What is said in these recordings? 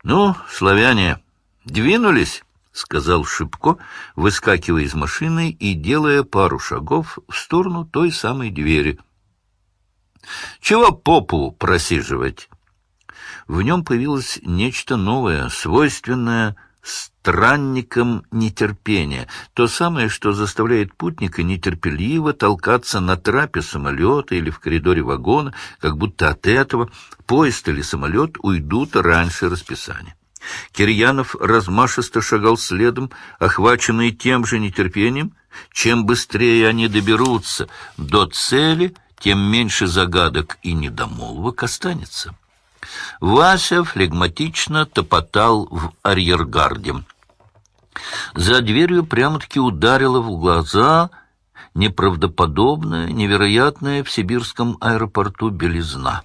— Ну, славяне, двинулись? — сказал Шипко, выскакивая из машины и делая пару шагов в сторону той самой двери. — Чего попу просиживать? В нем появилось нечто новое, свойственное странникам нетерпения, то самое, что заставляет путника нетерпеливо толкаться на трапе самолета или в коридоре вагона, как будто от этого поезд или самолет уйдут раньше расписания. Кирьянов размашисто шагал следом, охваченный тем же нетерпением. Чем быстрее они доберутся до цели, тем меньше загадок и недомолвок останется. Вася флегматично топотал в арьергарде. За дверью прямо-таки ударило в глаза неправдоподобная, невероятная в сибирском аэропорту белизна.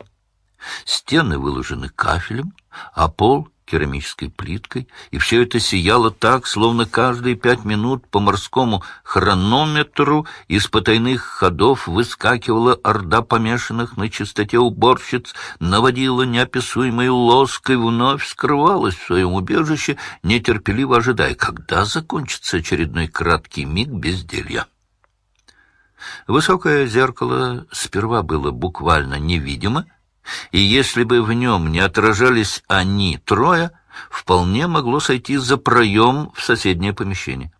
Стены выложены кафелем, а пол керамической плиткой, и все это сияло так, словно каждые пять минут по морскому хронометру из потайных ходов выскакивала орда помешанных на чистоте уборщиц, наводила неописуемой лоской, вновь скрывалась в своем убежище, нетерпеливо ожидая, когда закончится очередной краткий миг безделья. Высокое зеркало сперва было буквально невидимо, и если бы в нем не отражались они трое, вполне могло сойти за проем в соседнее помещение.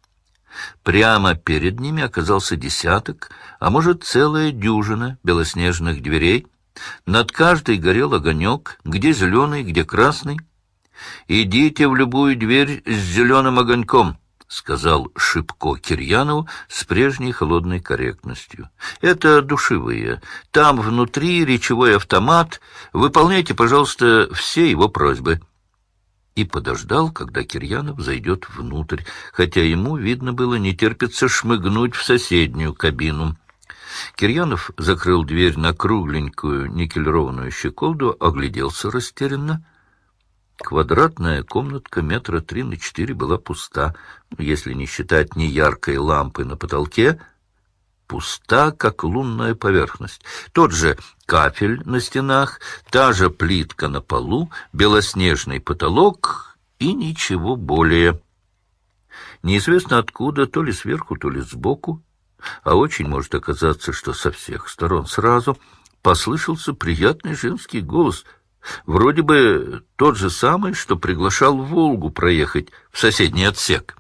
Прямо перед ними оказался десяток, а может целая дюжина белоснежных дверей. Над каждой горел огонек, где зеленый, где красный. «Идите в любую дверь с зеленым огоньком», — сказал Шипко Кирьянову с прежней холодной корректностью. — Это душевые. Там внутри речевой автомат. Выполняйте, пожалуйста, все его просьбы. И подождал, когда Кирьянов зайдет внутрь, хотя ему, видно было, не терпится шмыгнуть в соседнюю кабину. Кирьянов закрыл дверь на кругленькую никелированную щеколду, огляделся растерянно — Квадратная комнатка метра три на четыре была пуста, если не считать неяркой лампы на потолке, пуста, как лунная поверхность. Тот же кафель на стенах, та же плитка на полу, белоснежный потолок и ничего более. Неизвестно откуда, то ли сверху, то ли сбоку, а очень может оказаться, что со всех сторон сразу, послышался приятный женский голос — Вроде бы тот же самый, что приглашал Волгу проехать в соседний отсек.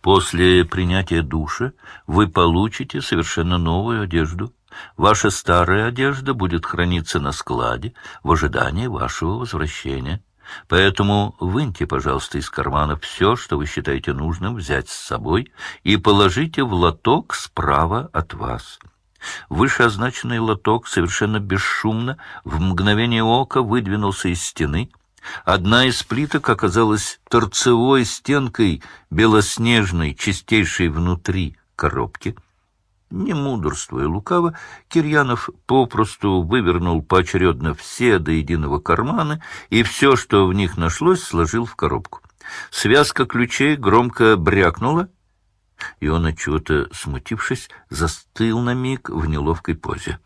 После принятия душа вы получите совершенно новую одежду. Ваша старая одежда будет храниться на складе в ожидании вашего возвращения. Поэтому выньте, пожалуйста, из кармана все, что вы считаете нужным взять с собой, и положите в лоток справа от вас. Вышеозначенный лоток совершенно бесшумно в мгновение ока выдвинулся из стены. Одна из плиток оказалась торцевой стенкой белоснежной, чистейшей внутри коробки. Не мудрствуя лукаво, Кирьянов попросту вывернул поочередно все до единого карманы и все, что в них нашлось, сложил в коробку. Связка ключей громко брякнула — и он, отчего-то смутившись, застыл на миг в неловкой позе.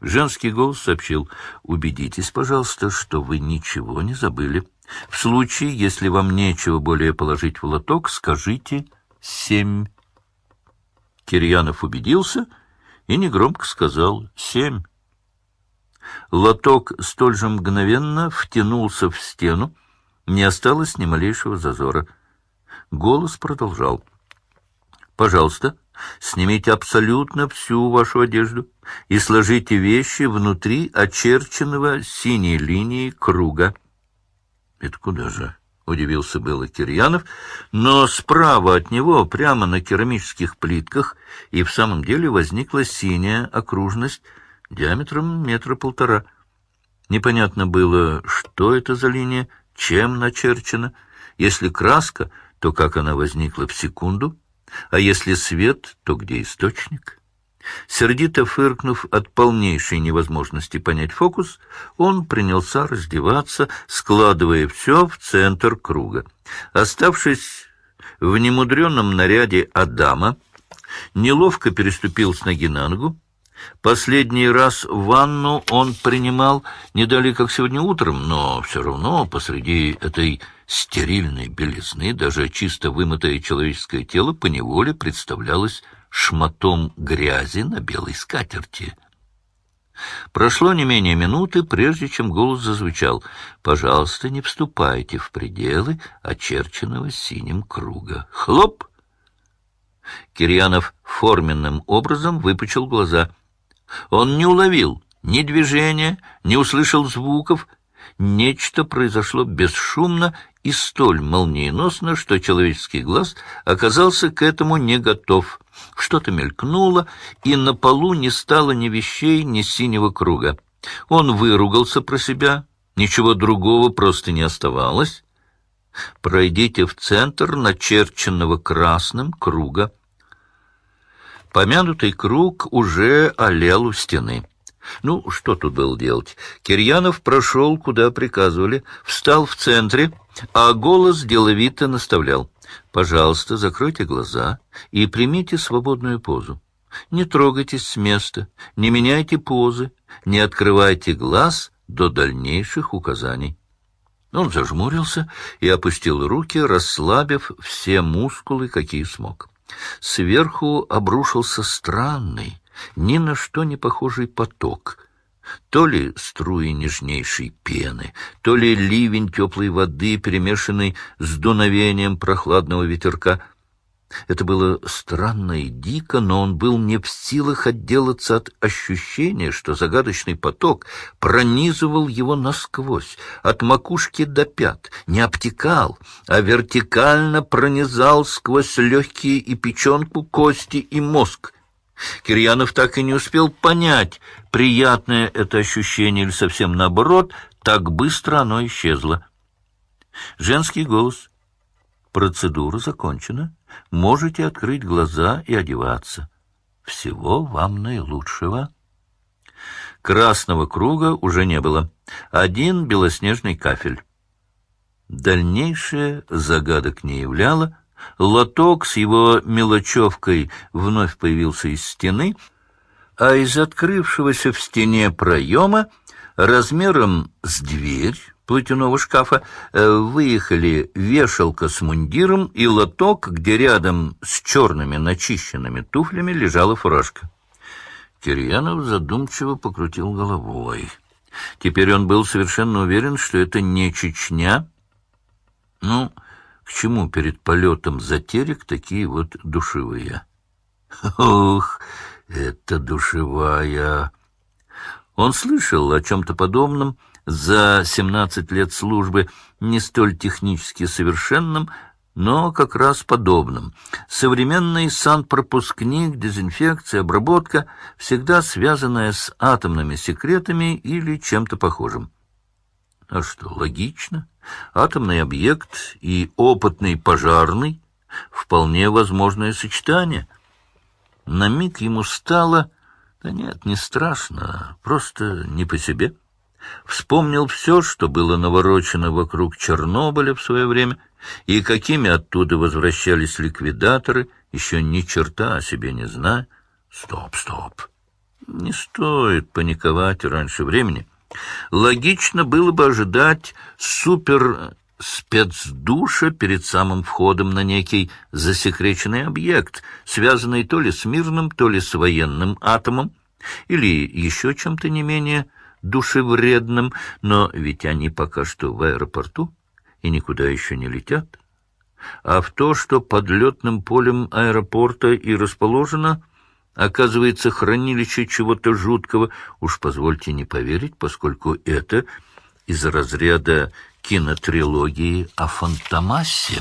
Женский голос сообщил, «Убедитесь, пожалуйста, что вы ничего не забыли. В случае, если вам нечего более положить в лоток, скажите «семь». Кирьянов убедился и негромко сказал «семь». Лоток столь же мгновенно втянулся в стену, не осталось ни малейшего зазора. Голос продолжал — Пожалуйста, снимите абсолютно всю вашу одежду и сложите вещи внутри очерченного синей линией круга. — Это куда же? — удивился было Кирьянов, но справа от него, прямо на керамических плитках, и в самом деле возникла синяя окружность диаметром метра полтора. Непонятно было, что это за линия, чем начерчена. Если краска, то как она возникла в секунду — а если свет, то где источник? Сердито фыркнув от полнейшей невозможности понять фокус, он принялся раздеваться, складывая все в центр круга. Оставшись в немудренном наряде Адама, неловко переступил с ноги на ногу, Последний раз ванну он принимал не далее, как сегодня утром, но все равно посреди этой стерильной белизны даже чисто вымытое человеческое тело поневоле представлялось шматом грязи на белой скатерти. Прошло не менее минуты, прежде чем голос зазвучал. «Пожалуйста, не вступайте в пределы очерченного синим круга». «Хлоп!» Кирьянов форменным образом выпучил глаза. Он не уловил ни движения, не услышал звуков. Нечто произошло бесшумно и столь молниеносно, что человеческий глаз оказался к этому не готов. Что-то мелькнуло, и на полу не стало ни вещей, ни синего круга. Он выругался про себя, ничего другого просто не оставалось. Пройдите в центр начерченного красным круга. Помянутый круг уже олел у стены. Ну, что тут было делать? Кирьянов прошел, куда приказывали, встал в центре, а голос деловито наставлял. «Пожалуйста, закройте глаза и примите свободную позу. Не трогайтесь с места, не меняйте позы, не открывайте глаз до дальнейших указаний». Он зажмурился и опустил руки, расслабив все мускулы, какие смог. Сверху обрушился странный, ни на что не похожий поток. То ли струи нежнейшей пены, то ли ливень теплой воды, перемешанный с дуновением прохладного ветерка — это было странно и дико, но он был не в силах отделаться от ощущения, что загадочный поток пронизывал его насквозь, от макушки до пят, не обтекал, а вертикально пронизал сквозь легкие и печенку, кости и мозг. Кирьянов так и не успел понять, приятное это ощущение или совсем наоборот, так быстро оно исчезло. Женский голос. Процедура закончена можете открыть глаза и одеваться. Всего вам наилучшего. Красного круга уже не было. Один белоснежный кафель. Дальнейшее загадок не являло. Лоток с его мелочевкой вновь появился из стены, а из открывшегося в стене проема размером с дверь платяного шкафа э, выехали вешалка с мундиром и лоток, где рядом с черными начищенными туфлями лежала фуражка. Кирьянов задумчиво покрутил головой. Теперь он был совершенно уверен, что это не Чечня. Ну, к чему перед полетом за терек такие вот душевые? Ох, это душевая! Он слышал о чем-то подобном, за 17 лет службы не столь технически совершенным, но как раз подобным. Современный санпропускник, дезинфекция, обработка, всегда связанная с атомными секретами или чем-то похожим. А что, логично? Атомный объект и опытный пожарный — вполне возможное сочетание. На миг ему стало... Да нет, не страшно, просто не по себе. Вспомнил все, что было наворочено вокруг Чернобыля в свое время, и какими оттуда возвращались ликвидаторы, еще ни черта о себе не зная. Стоп, стоп. Не стоит паниковать раньше времени. Логично было бы ожидать супер спецдуша перед самым входом на некий засекреченный объект, связанный то ли с мирным, то ли с военным атомом, или еще чем-то не менее душевредным, но ведь они пока что в аэропорту и никуда еще не летят. А в то, что под летным полем аэропорта и расположено, оказывается хранилище чего-то жуткого, уж позвольте не поверить, поскольку это из разряда кинотрилогии о Фантомасе.